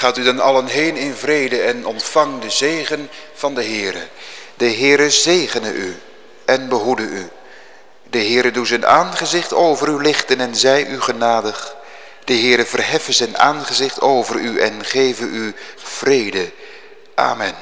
Gaat u dan allen heen in vrede en ontvang de zegen van de Heere. De Heere zegene u en behoede u. De Heere doe zijn aangezicht over u lichten en zij u genadig. De Heere verheffen zijn aangezicht over u en geven u vrede. Amen.